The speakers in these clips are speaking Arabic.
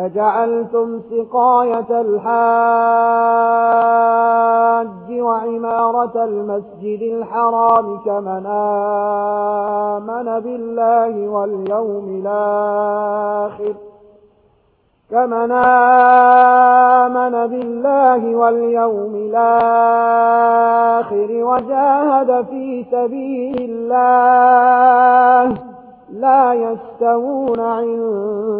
أجعلتم سقاية الحاج وعمارة المسجد الحرام كمن آمن بالله واليوم الآخر كمن آمن بالله واليوم الآخر وجاهد في سبيل الله لا يستوون عند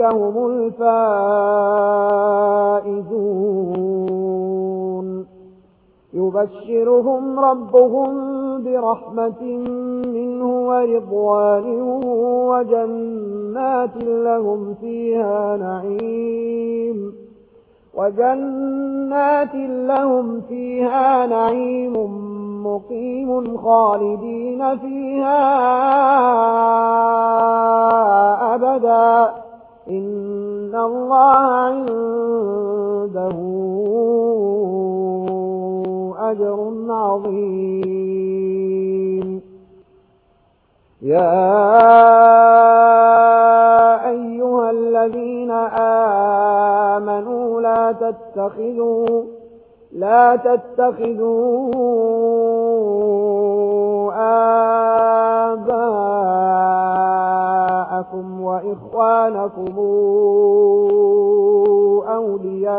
أولئك هم الفائزون. يبشرهم ربهم برحمة منه ورضوان وجنات لهم فيها نعيم. وجنات لهم فيها نعيم مقيم خالدين فيها يا أيها الذين آمنوا لا تتخذوا لا تتخذوا آباءكم وإخوانكم أولياء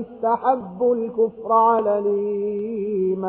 استحبوا الكفر على الإيمان.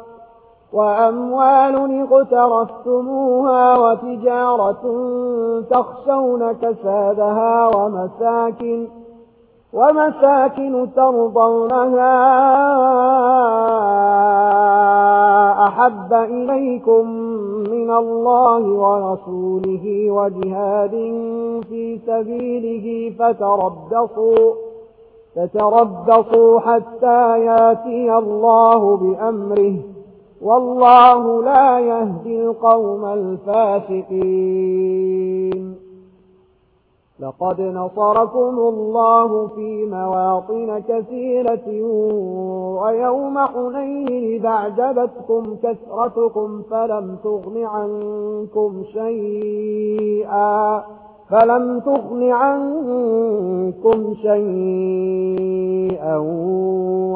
وأموال اقترفتموها وتجارة تخشون كسادها ومساكن ومساكن ترضونها أحب إليكم من الله ورسوله وجهاد في سبيله فتربصوا فتربصوا حتى ياتي الله بأمره والله لا يهدي القوم الفاسقين. لقد نصركم الله في مواطن كثيرة ويوم حنيه بعجبتكم كثرتكم فلم تغن عنكم شيئا فلم تغن عنكم شيئا.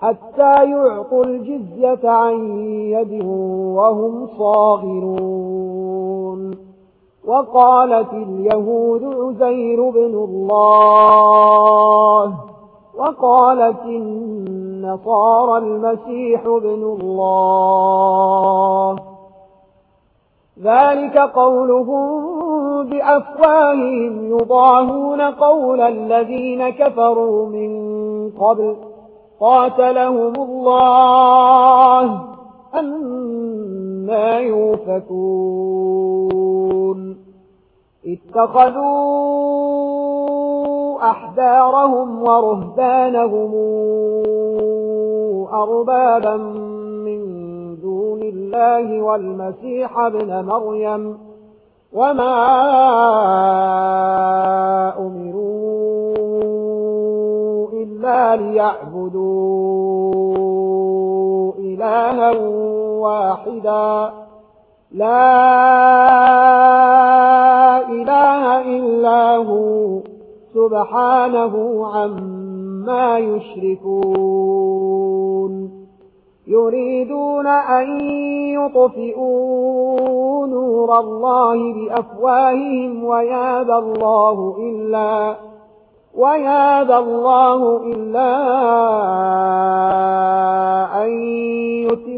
حتى يعطوا الجزية عن يده وهم صاغرون. وقالت اليهود عزير بن الله. وقالت النصارى المسيح بن الله. ذلك قولهم بأفواههم يضاهون قول الذين كفروا من قبل. قاتلهم الله أنا يوفكون. اتخذوا أحبارهم ورهبانهم أربابا من دون الله والمسيح ابن مريم وما واحدا لا إله إلا هو. سبحانه عما يشركون. يريدون أن يطفئوا نور الله بأفواههم ويابى الله إلا ويابى الله إلا أن يتم